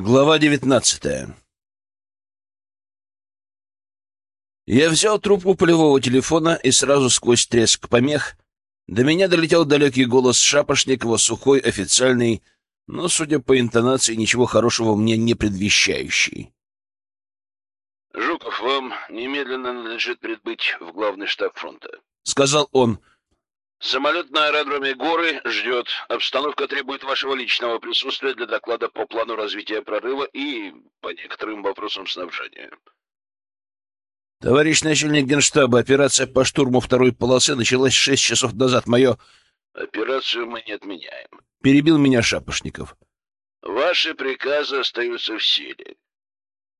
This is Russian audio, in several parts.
Глава девятнадцатая Я взял трубку полевого телефона, и сразу сквозь треск помех до меня долетел далекий голос Шапошникова, сухой, официальный, но, судя по интонации, ничего хорошего мне не предвещающий. «Жуков, вам немедленно надлежит прибыть в главный штаб фронта», — сказал он. Самолет на аэродроме Горы ждет. Обстановка требует вашего личного присутствия для доклада по плану развития прорыва и по некоторым вопросам снабжения. Товарищ начальник генштаба, операция по штурму второй полосы началась шесть часов назад. Мое... Операцию мы не отменяем. Перебил меня Шапошников. Ваши приказы остаются в силе.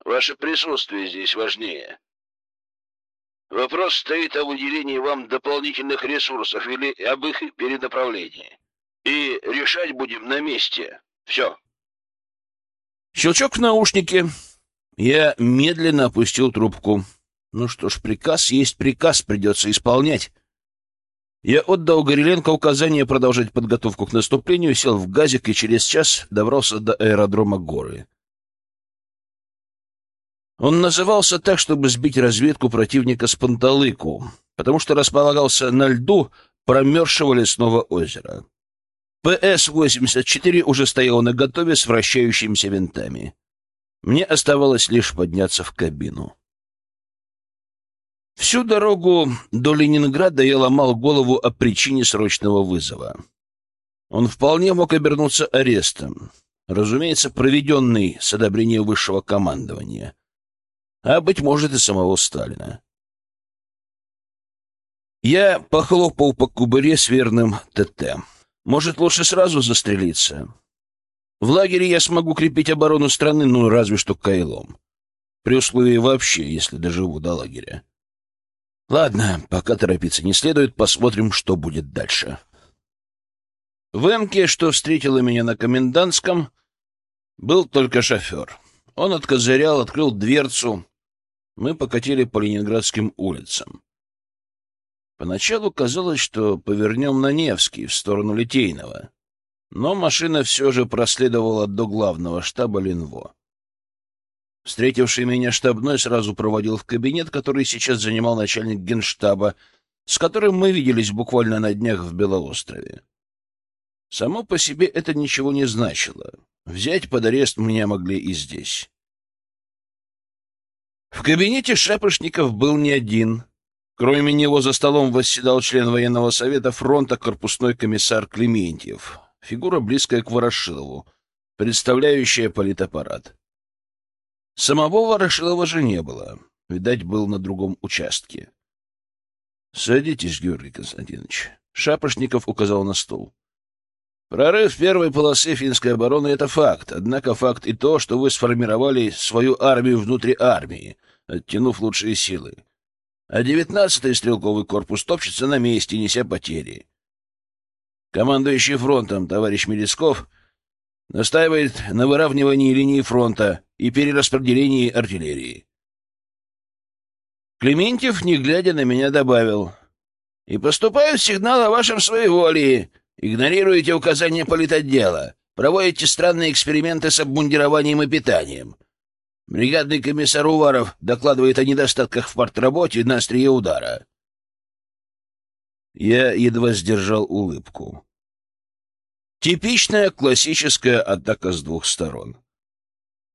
Ваше присутствие здесь важнее. Вопрос стоит о выделении вам дополнительных ресурсов или об их перенаправлении. И решать будем на месте. Все. Щелчок в наушнике. Я медленно опустил трубку. Ну что ж, приказ есть приказ, придется исполнять. Я отдал Гореленко указание продолжать подготовку к наступлению, сел в газик и через час добрался до аэродрома Горы. Он назывался так, чтобы сбить разведку противника с панталыку, потому что располагался на льду промерзшего лесного озера. ПС-84 уже стоял на готове с вращающимися винтами. Мне оставалось лишь подняться в кабину. Всю дорогу до Ленинграда я ломал голову о причине срочного вызова. Он вполне мог обернуться арестом, разумеется, проведенный с одобрения высшего командования а, быть может, и самого Сталина. Я похлопал по кубыре с верным ТТ. Может, лучше сразу застрелиться? В лагере я смогу крепить оборону страны, ну, разве что кайлом. При условии вообще, если доживу до лагеря. Ладно, пока торопиться не следует, посмотрим, что будет дальше. В Эмке, что встретила меня на комендантском, был только шофер. Он откозырял, открыл дверцу. Мы покатили по ленинградским улицам. Поначалу казалось, что повернем на Невский, в сторону Литейного. Но машина все же проследовала до главного штаба Линво. Встретивший меня штабной сразу проводил в кабинет, который сейчас занимал начальник генштаба, с которым мы виделись буквально на днях в Белоострове. Само по себе это ничего не значило. Взять под арест меня могли и здесь. В кабинете Шапошников был не один. Кроме него за столом восседал член военного совета фронта корпусной комиссар Клементьев, фигура близкая к Ворошилову, представляющая политаппарат. Самого Ворошилова же не было. Видать, был на другом участке. — Садитесь, Георгий Константинович. Шапошников указал на стол. Прорыв первой полосы финской обороны — это факт. Однако факт и то, что вы сформировали свою армию внутри армии, оттянув лучшие силы. А девятнадцатый стрелковый корпус топчется на месте, неся потери. Командующий фронтом, товарищ Мелесков, настаивает на выравнивании линии фронта и перераспределении артиллерии. Клементьев, не глядя на меня, добавил. «И поступают сигналы о вашем своеволии. Игнорируете указания политотдела, проводите странные эксперименты с обмундированием и питанием. Бригадный комиссар Уваров докладывает о недостатках в партработе на острие удара. Я едва сдержал улыбку. Типичная классическая атака с двух сторон.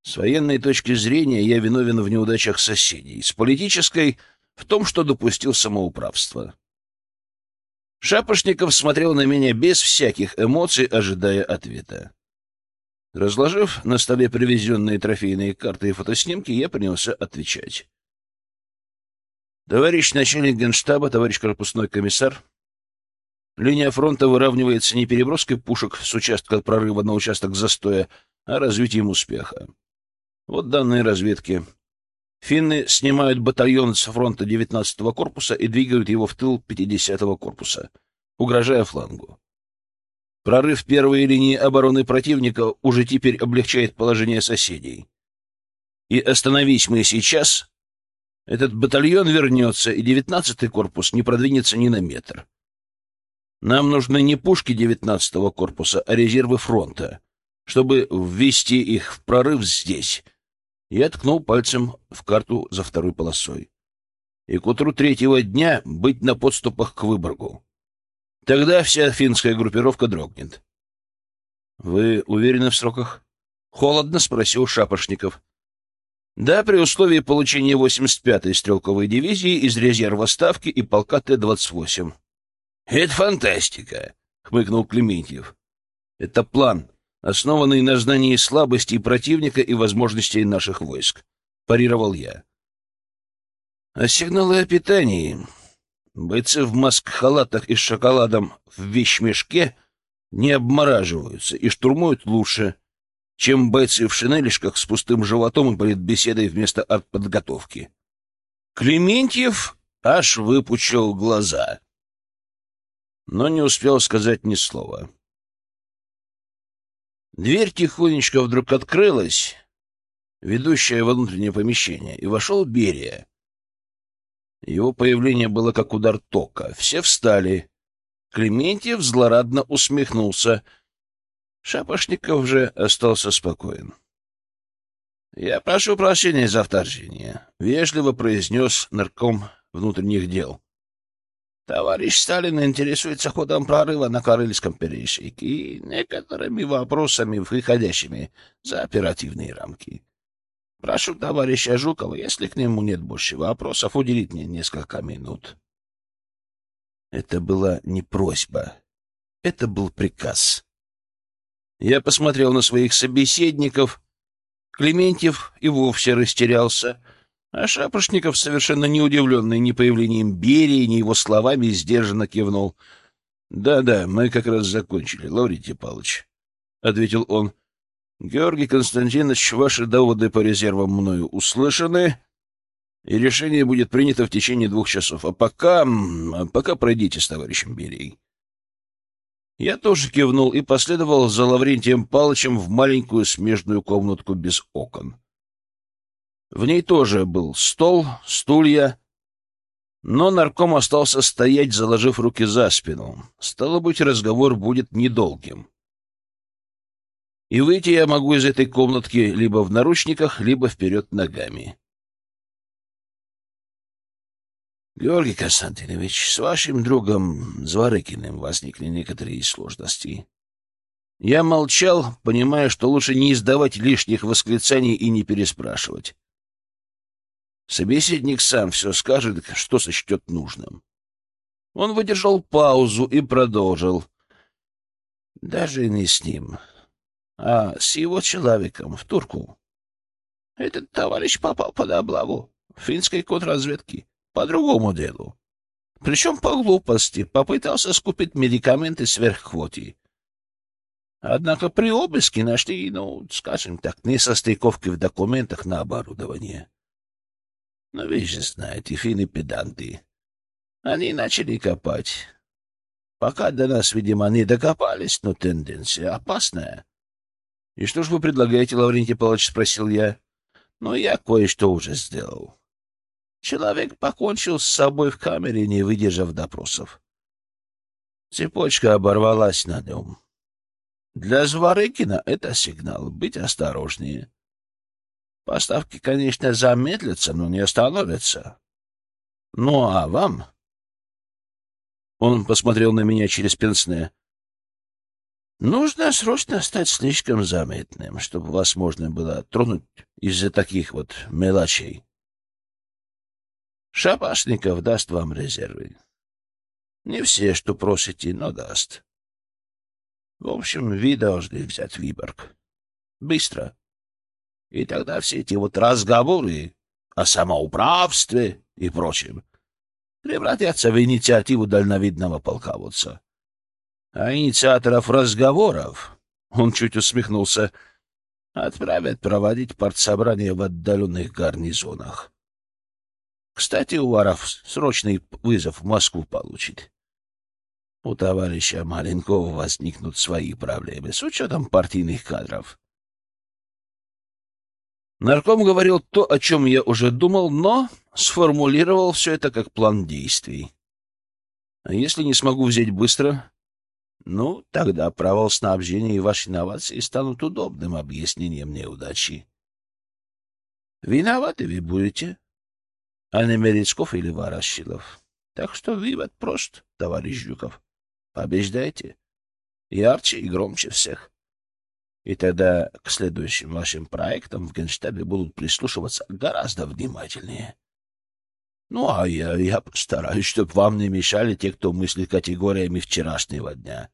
С военной точки зрения я виновен в неудачах соседей, с политической — в том, что допустил самоуправство. Шапошников смотрел на меня без всяких эмоций, ожидая ответа. Разложив на столе привезенные трофейные карты и фотоснимки, я принялся отвечать. «Товарищ начальник генштаба, товарищ корпусной комиссар, линия фронта выравнивается не переброской пушек с участка прорыва на участок застоя, а развитием успеха. Вот данные разведки. Финны снимают батальон с фронта 19-го корпуса и двигают его в тыл 50-го корпуса, угрожая флангу. Прорыв первой линии обороны противника уже теперь облегчает положение соседей. И остановись мы сейчас, этот батальон вернется, и 19-й корпус не продвинется ни на метр. Нам нужны не пушки 19-го корпуса, а резервы фронта. чтобы ввести их в прорыв здесь. Я ткнул пальцем в карту за второй полосой. И к утру третьего дня быть на подступах к Выборгу. Тогда вся финская группировка дрогнет. — Вы уверены в сроках? — холодно спросил Шапошников. — Да, при условии получения 85-й стрелковой дивизии из резерва Ставки и полка Т-28. — Это фантастика! — хмыкнул Клементьев. — Это план, основанный на знании слабостей противника и возможностей наших войск, — парировал я. — А сигналы о питании Бойцы в маск-халатах и с шоколадом в вещмешке не обмораживаются и штурмуют лучше, чем бойцы в шинелишках с пустым животом и политбеседой вместо артподготовки. Клементьев аж выпучил глаза, но не успел сказать ни слова. Дверь тихонечко вдруг открылась, ведущая во внутреннее помещение, и вошел Берия. Его появление было как удар тока. Все встали. Клементьев злорадно усмехнулся. Шапошников же остался спокоен. — Я прошу прощения за вторжение, — вежливо произнес нарком внутренних дел. — Товарищ Сталин интересуется ходом прорыва на Карельском перешейке и некоторыми вопросами, выходящими за оперативные рамки. Прошу товарища Жукова, если к нему нет больше вопросов, уделить мне несколько минут. Это была не просьба. Это был приказ. Я посмотрел на своих собеседников. Клементьев и вовсе растерялся, а Шапошников, совершенно не удивленный ни появлением Берии, ни его словами, сдержанно кивнул. «Да — Да-да, мы как раз закончили, Лаврентий Павлович, — ответил он. Георгий Константинович, ваши доводы по резервам мною услышаны, и решение будет принято в течение двух часов. А пока... пока пройдите с товарищем Берией. Я тоже кивнул и последовал за Лаврентием Палычем в маленькую смежную комнатку без окон. В ней тоже был стол, стулья, но нарком остался стоять, заложив руки за спину. Стало быть, разговор будет недолгим. И выйти я могу из этой комнатки либо в наручниках, либо вперед ногами. Георгий Константинович, с вашим другом Зворыкиным возникли некоторые сложности. Я молчал, понимая, что лучше не издавать лишних восклицаний и не переспрашивать. Собеседник сам все скажет, что сочтет нужным. Он выдержал паузу и продолжил. Даже не с ним а с его человеком в Турку. Этот товарищ попал под облаву финской контрразведки по другому делу. Причем по глупости попытался скупить медикаменты сверхквоте. Однако при обыске нашли, ну, скажем так, несостыковки в документах на оборудование. Но вы же знаете, финны-педанты. Они начали копать. Пока до нас, видимо, не докопались, но тенденция опасная. — И что же вы предлагаете, Лаврентий Павлович? — спросил я. — Ну, я кое-что уже сделал. Человек покончил с собой в камере, не выдержав допросов. Цепочка оборвалась на нем. Для Зворыкина это сигнал быть осторожнее. Поставки, конечно, замедлятся, но не остановятся. Ну, а вам? Он посмотрел на меня через пенсне. Нужно срочно стать слишком заметным, чтобы вас можно было тронуть из-за таких вот мелочей. Шапашников даст вам резервы. Не все, что просите, но даст. В общем, вы должны взять Виборг. Быстро. И тогда все эти вот разговоры о самоуправстве и прочем превратятся в инициативу дальновидного полководца. А инициаторов разговоров, он чуть усмехнулся, отправят проводить партсобрание в отдаленных гарнизонах. Кстати, Уваров срочный вызов в Москву получит. У товарища Маленкова возникнут свои проблемы с учетом партийных кадров. Нарком говорил то, о чем я уже думал, но сформулировал все это как план действий. А если не смогу взять быстро, Ну, тогда провал снабжения и ваши инновации станут удобным объяснением неудачи. Виноваты вы будете, а не Мерецков или Ворошилов. Так что вывод прост, товарищ Жуков. Побеждайте. Ярче и громче всех. И тогда к следующим вашим проектам в Генштабе будут прислушиваться гораздо внимательнее. Ну, а я, я постараюсь, чтобы вам не мешали те, кто мыслит категориями вчерашнего дня.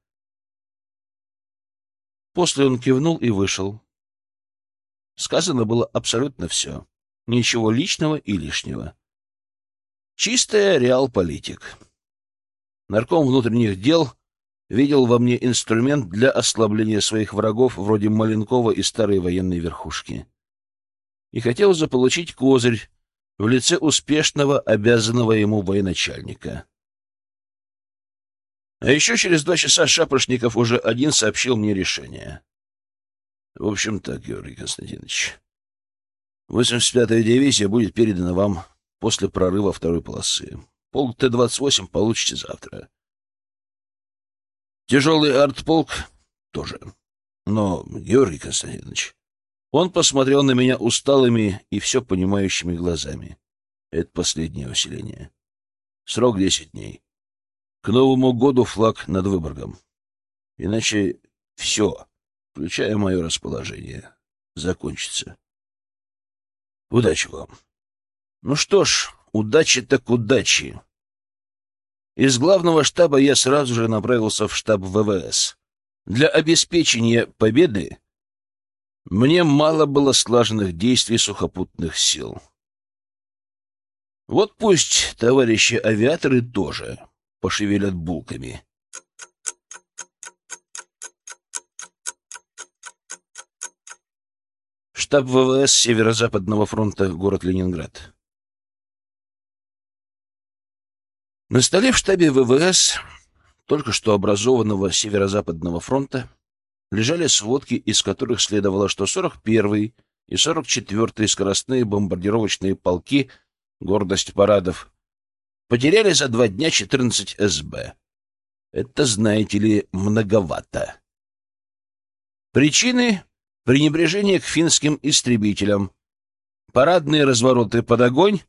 После он кивнул и вышел. Сказано было абсолютно все. Ничего личного и лишнего. Чистая реал-политик. Нарком внутренних дел видел во мне инструмент для ослабления своих врагов вроде Маленкова и старой военной верхушки. И хотел заполучить козырь в лице успешного, обязанного ему военачальника. А еще через два часа Шапошников уже один сообщил мне решение. В общем так, Георгий Константинович, 85-я дивизия будет передана вам после прорыва второй полосы. Полк Т-28 получите завтра. Тяжелый артполк тоже. Но, Георгий Константинович, он посмотрел на меня усталыми и все понимающими глазами. Это последнее усиление. Срок десять дней. К Новому году флаг над Выборгом. Иначе все, включая мое расположение, закончится. Удачи вам. Ну что ж, удачи так удачи. Из главного штаба я сразу же направился в штаб ВВС. Для обеспечения победы мне мало было слаженных действий сухопутных сил. Вот пусть товарищи авиаторы тоже пошевелят булками. Штаб ВВС Северо-Западного фронта, город Ленинград. На столе в штабе ВВС, только что образованного Северо-Западного фронта, лежали сводки, из которых следовало, что 41-й и 44-й скоростные бомбардировочные полки «Гордость парадов» Потеряли за два дня 14 СБ. Это, знаете ли, многовато. Причины — пренебрежение к финским истребителям, парадные развороты под огонь,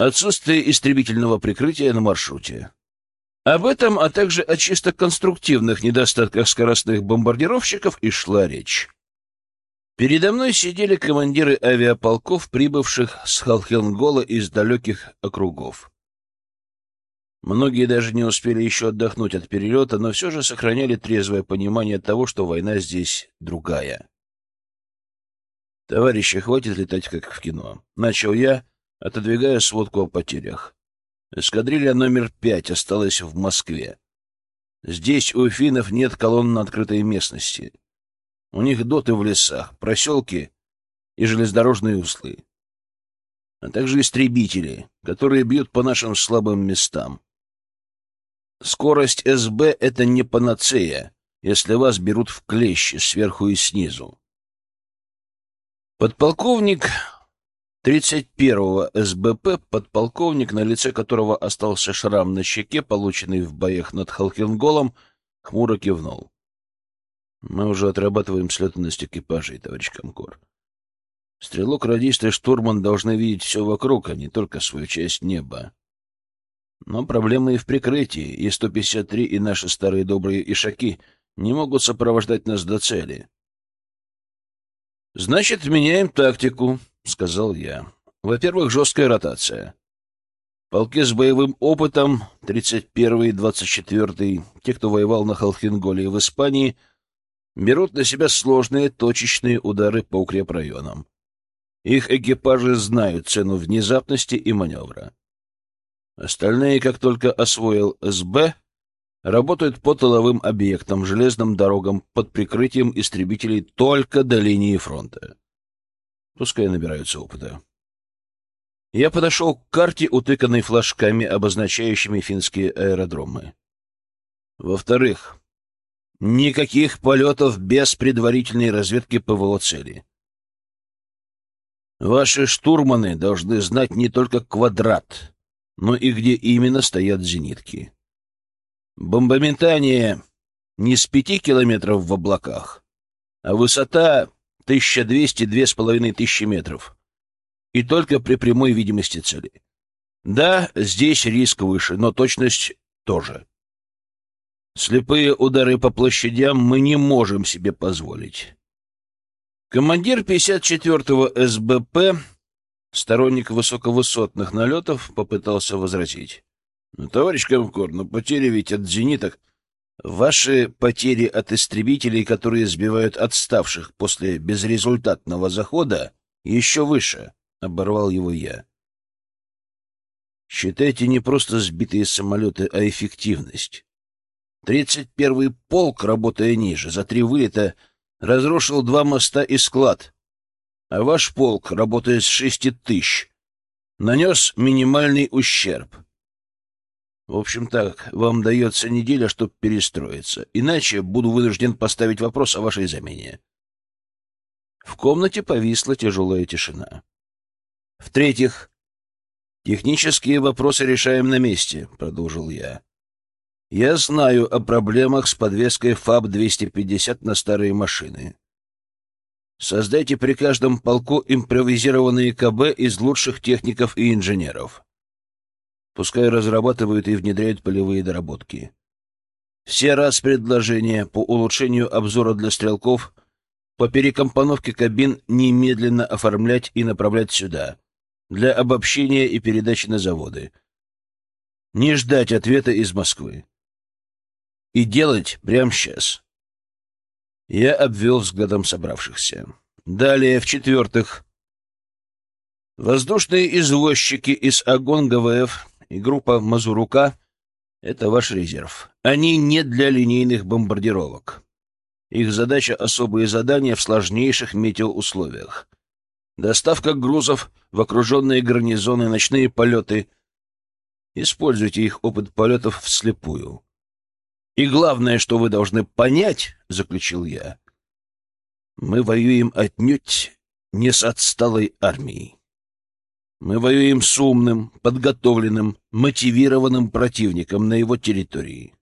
отсутствие истребительного прикрытия на маршруте. Об этом, а также о чисто конструктивных недостатках скоростных бомбардировщиков и шла речь. Передо мной сидели командиры авиаполков, прибывших с Халхенгола из далеких округов. Многие даже не успели еще отдохнуть от перелета, но все же сохраняли трезвое понимание того, что война здесь другая. «Товарищи, хватит летать, как в кино», — начал я, отодвигая сводку о потерях. Эскадрилья номер пять осталась в Москве. Здесь у финнов нет колонн на открытой местности. У них доты в лесах, проселки и железнодорожные узлы, а также истребители, которые бьют по нашим слабым местам. Скорость СБ — это не панацея, если вас берут в клещи сверху и снизу. Подполковник 31-го СБП, подполковник, на лице которого остался шрам на щеке, полученный в боях над Халкинголом, хмуро кивнул. Мы уже отрабатываем слетанность экипажей, товарищ Комкор. Стрелок, радист и штурман должны видеть все вокруг, а не только свою часть неба. Но проблемы и в прикрытии, и 153, и наши старые добрые ишаки не могут сопровождать нас до цели. «Значит, меняем тактику», — сказал я. «Во-первых, жесткая ротация. Полки с боевым опытом, 31-й, 24-й, те, кто воевал на Халхинголе и в Испании, берут на себя сложные точечные удары по укрепрайонам. Их экипажи знают цену внезапности и маневра. Остальные, как только освоил СБ, работают по тыловым объектам, железным дорогам под прикрытием истребителей только до линии фронта. Пускай набираются опыта. Я подошел к карте, утыканной флажками, обозначающими финские аэродромы. Во-вторых, никаких полетов без предварительной разведки ПВО цели. Ваши штурманы должны знать не только квадрат, но и где именно стоят зенитки. Бомбометание не с пяти километров в облаках, а высота 1200-2500 метров. И только при прямой видимости цели. Да, здесь риск выше, но точность тоже. Слепые удары по площадям мы не можем себе позволить. Командир 54-го СБП, сторонник высоковысотных налетов, попытался возразить. «Ну, товарищ Комкор, но потери ведь от зениток...» «Ваши потери от истребителей, которые сбивают отставших после безрезультатного захода, еще выше», — оборвал его я. «Считайте не просто сбитые самолеты, а эффективность. Тридцать первый полк, работая ниже, за три вылета разрушил два моста и склад, а ваш полк, работая с шести тысяч, нанес минимальный ущерб. В общем так, вам дается неделя, чтобы перестроиться, иначе буду вынужден поставить вопрос о вашей замене. В комнате повисла тяжелая тишина. В-третьих, технические вопросы решаем на месте, — продолжил я. Я знаю о проблемах с подвеской ФАБ-250 на старые машины. Создайте при каждом полку импровизированные КБ из лучших техников и инженеров. Пускай разрабатывают и внедряют полевые доработки. Все раз предложения по улучшению обзора для стрелков, по перекомпоновке кабин немедленно оформлять и направлять сюда, для обобщения и передачи на заводы. Не ждать ответа из Москвы. И делать прямо сейчас. Я обвел взглядом собравшихся. Далее, в-четвертых, воздушные извозчики из Агон ГВФ и группа Мазурука — это ваш резерв. Они не для линейных бомбардировок. Их задача — особые задания в сложнейших метеоусловиях. Доставка грузов в окруженные гарнизоны, ночные полеты. Используйте их опыт полетов вслепую. И главное, что вы должны понять, — заключил я, — мы воюем отнюдь не с отсталой армией. Мы воюем с умным, подготовленным, мотивированным противником на его территории.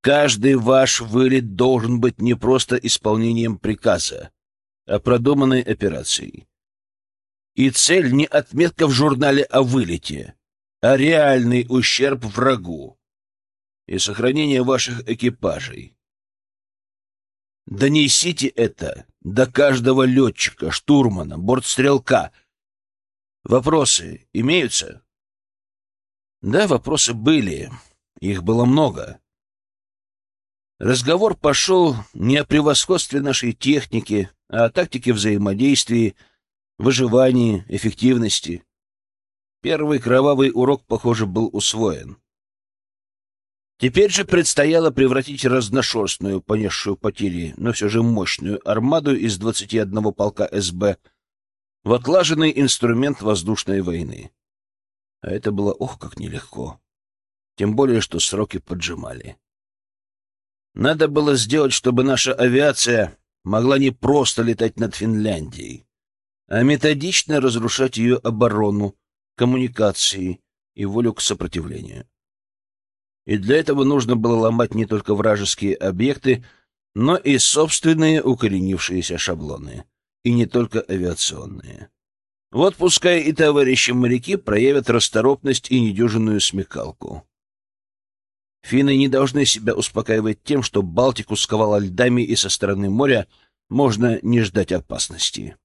Каждый ваш вылет должен быть не просто исполнением приказа, а продуманной операцией. И цель не отметка в журнале о вылете, а реальный ущерб врагу и сохранение ваших экипажей. Донесите это до каждого летчика, штурмана, бортстрелка. Вопросы имеются? Да, вопросы были. Их было много. Разговор пошел не о превосходстве нашей техники, а о тактике взаимодействия, выживании, эффективности. Первый кровавый урок, похоже, был усвоен. Теперь же предстояло превратить разношерстную, понесшую потери, но все же мощную армаду из 21 полка СБ в отлаженный инструмент воздушной войны. А это было ох как нелегко. Тем более, что сроки поджимали. Надо было сделать, чтобы наша авиация могла не просто летать над Финляндией, а методично разрушать ее оборону, коммуникации и волю к сопротивлению и для этого нужно было ломать не только вражеские объекты, но и собственные укоренившиеся шаблоны, и не только авиационные. Вот пускай и товарищи моряки проявят расторопность и недюжинную смекалку. Финны не должны себя успокаивать тем, что Балтику сковала льдами и со стороны моря можно не ждать опасности.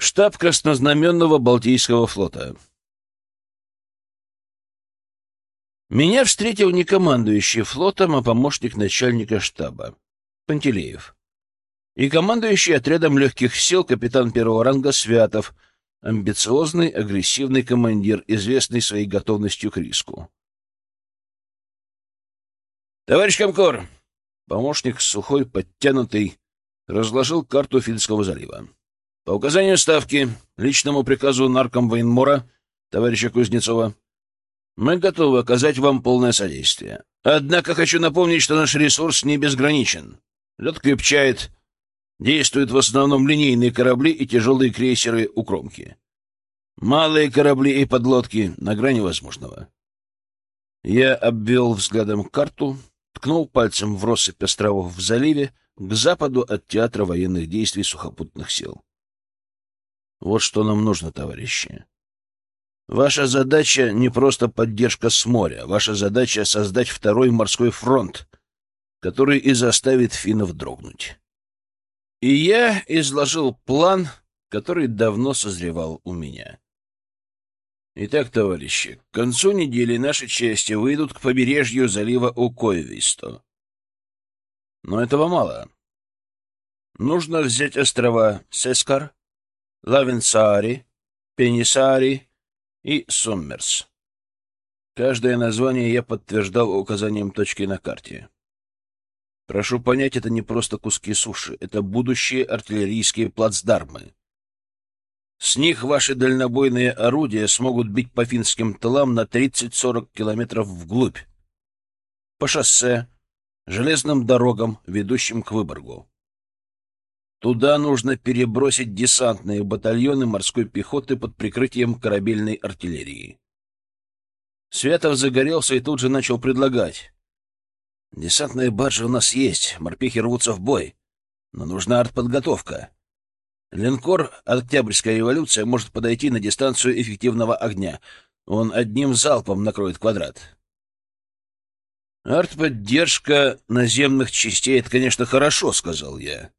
Штаб Краснознаменного Балтийского флота. Меня встретил не командующий флотом, а помощник начальника штаба, Пантелеев, и командующий отрядом легких сил капитан первого ранга Святов, амбициозный, агрессивный командир, известный своей готовностью к риску. «Товарищ Комкор!» Помощник сухой, подтянутый, разложил карту Финского залива. По указанию Ставки, личному приказу наркомвоенмора товарища Кузнецова, мы готовы оказать вам полное содействие. Однако хочу напомнить, что наш ресурс не безграничен. Лед крепчает, действуют в основном линейные корабли и тяжелые крейсеры у кромки. Малые корабли и подлодки на грани возможного. Я обвел взглядом карту, ткнул пальцем в россыпь островов в заливе к западу от театра военных действий сухопутных сил. Вот что нам нужно, товарищи. Ваша задача не просто поддержка с моря. Ваша задача — создать второй морской фронт, который и заставит финнов дрогнуть. И я изложил план, который давно созревал у меня. Итак, товарищи, к концу недели наши части выйдут к побережью залива Укойвисто. Но этого мало. Нужно взять острова Сескар, Лавенсаари, Пенисаари и Соммерс. Каждое название я подтверждал указанием точки на карте. Прошу понять, это не просто куски суши, это будущие артиллерийские плацдармы. С них ваши дальнобойные орудия смогут бить по финским тылам на 30-40 километров вглубь. По шоссе, железным дорогам, ведущим к Выборгу. Туда нужно перебросить десантные батальоны морской пехоты под прикрытием корабельной артиллерии. Святов загорелся и тут же начал предлагать. «Десантные баржи у нас есть, морпехи рвутся в бой, но нужна артподготовка. Линкор «Октябрьская революция» может подойти на дистанцию эффективного огня. Он одним залпом накроет квадрат. «Артподдержка наземных частей — это, конечно, хорошо», — сказал я.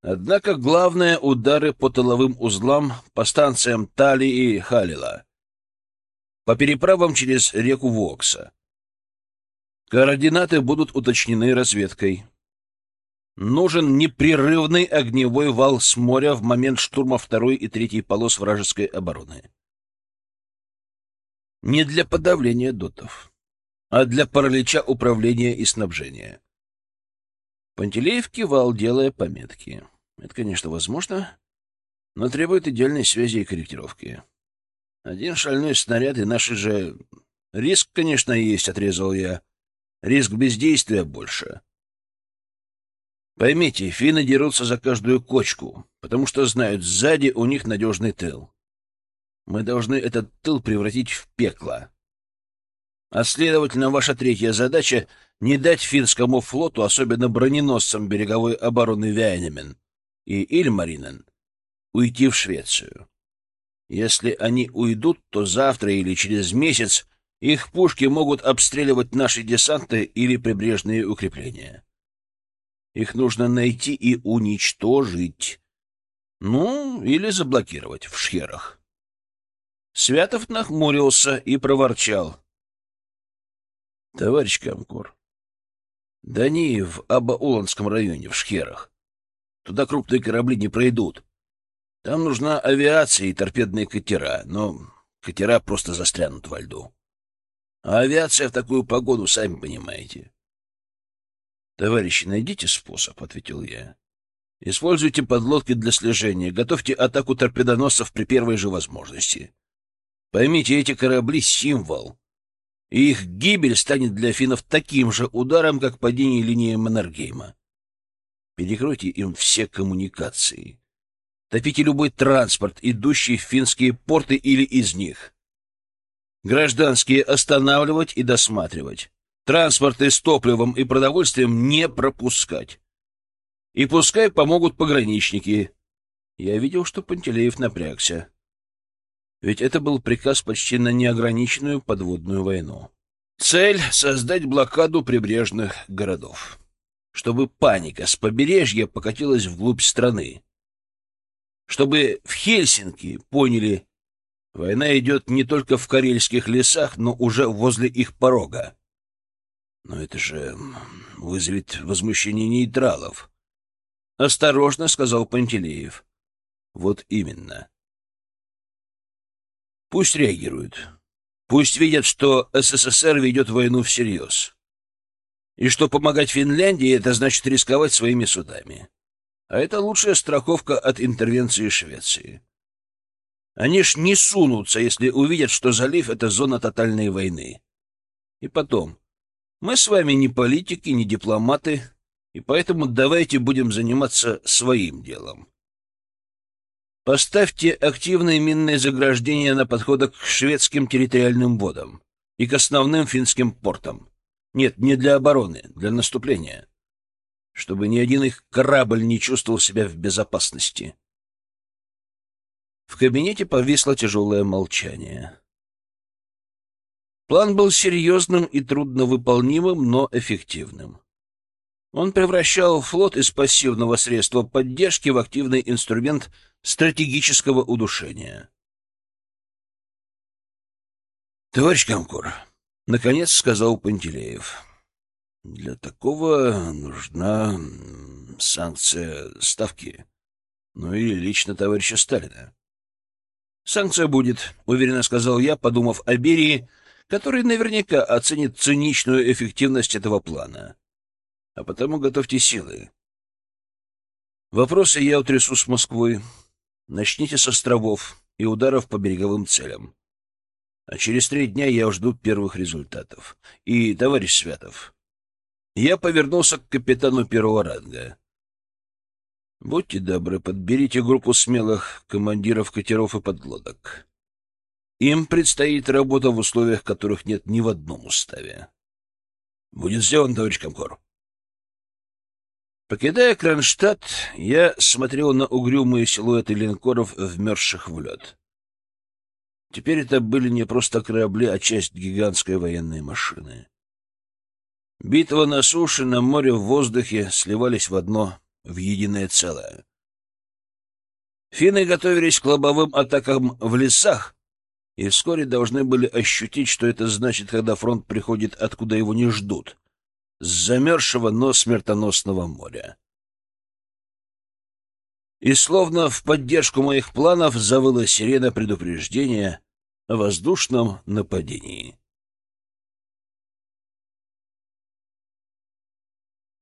Однако главное — удары по тыловым узлам, по станциям Тали и Халила, по переправам через реку Вокса. Координаты будут уточнены разведкой. Нужен непрерывный огневой вал с моря в момент штурма второй и третьей полос вражеской обороны. Не для подавления дотов, а для паралича управления и снабжения. Пантелеев кивал, делая пометки. Это, конечно, возможно, но требует идеальной связи и корректировки. Один шальной снаряд и наши же... Риск, конечно, есть, — отрезал я. Риск бездействия больше. Поймите, финны дерутся за каждую кочку, потому что знают, сзади у них надежный тыл. Мы должны этот тыл превратить в пекло. А следовательно, ваша третья задача — не дать финскому флоту, особенно броненосцам береговой обороны Вяйнемен и Ильмаринен, уйти в Швецию. Если они уйдут, то завтра или через месяц их пушки могут обстреливать наши десанты или прибрежные укрепления. Их нужно найти и уничтожить. Ну, или заблокировать в шхерах. Святов нахмурился и проворчал. — Товарищ Комкор, да не в Абауланском районе, в шхерах. Туда крупные корабли не пройдут. Там нужна авиация и торпедные катера, но катера просто застрянут во льду. А авиация в такую погоду, сами понимаете. «Товарищи, найдите способ», — ответил я. «Используйте подлодки для слежения, готовьте атаку торпедоносцев при первой же возможности. Поймите, эти корабли — символ, и их гибель станет для финнов таким же ударом, как падение линии Маннергейма. Перекройте им все коммуникации. Топите любой транспорт, идущий в финские порты или из них. Гражданские останавливать и досматривать. Транспорты с топливом и продовольствием не пропускать. И пускай помогут пограничники. Я видел, что Пантелеев напрягся. Ведь это был приказ почти на неограниченную подводную войну. Цель — создать блокаду прибрежных городов чтобы паника с побережья покатилась вглубь страны. Чтобы в Хельсинки поняли, война идет не только в карельских лесах, но уже возле их порога. Но это же вызовет возмущение нейтралов. Осторожно, сказал Пантелеев. Вот именно. Пусть реагируют. Пусть видят, что СССР ведет войну всерьез и что помогать Финляндии — это значит рисковать своими судами. А это лучшая страховка от интервенции Швеции. Они ж не сунутся, если увидят, что залив — это зона тотальной войны. И потом, мы с вами не политики, не дипломаты, и поэтому давайте будем заниматься своим делом. Поставьте активные минные заграждения на подходах к шведским территориальным водам и к основным финским портам. Нет, не для обороны, для наступления. Чтобы ни один их корабль не чувствовал себя в безопасности. В кабинете повисло тяжелое молчание. План был серьезным и трудновыполнимым, но эффективным. Он превращал флот из пассивного средства поддержки в активный инструмент стратегического удушения. «Товарищ Комкор», — наконец сказал Пантелеев, — «для такого нужна санкция ставки, ну или лично товарища Сталина». «Санкция будет», — уверенно сказал я, подумав о Берии, который наверняка оценит циничную эффективность этого плана. А потому готовьте силы. Вопросы я утрясу с Москвой. Начните с островов и ударов по береговым целям. А через три дня я жду первых результатов. И, товарищ Святов, я повернулся к капитану первого ранга. Будьте добры, подберите группу смелых командиров катеров и подлодок. Им предстоит работа в условиях, которых нет ни в одном уставе. Будет сделан, товарищ Комкор. Покидая Кронштадт, я смотрел на угрюмые силуэты линкоров, вмерзших в лед. Теперь это были не просто корабли, а часть гигантской военной машины. Битва на суше, на море, в воздухе сливались в одно, в единое целое. Финны готовились к лобовым атакам в лесах, и вскоре должны были ощутить, что это значит, когда фронт приходит, откуда его не ждут — с замерзшего, но смертоносного моря. И словно в поддержку моих планов завыла сирена предупреждения о воздушном нападении.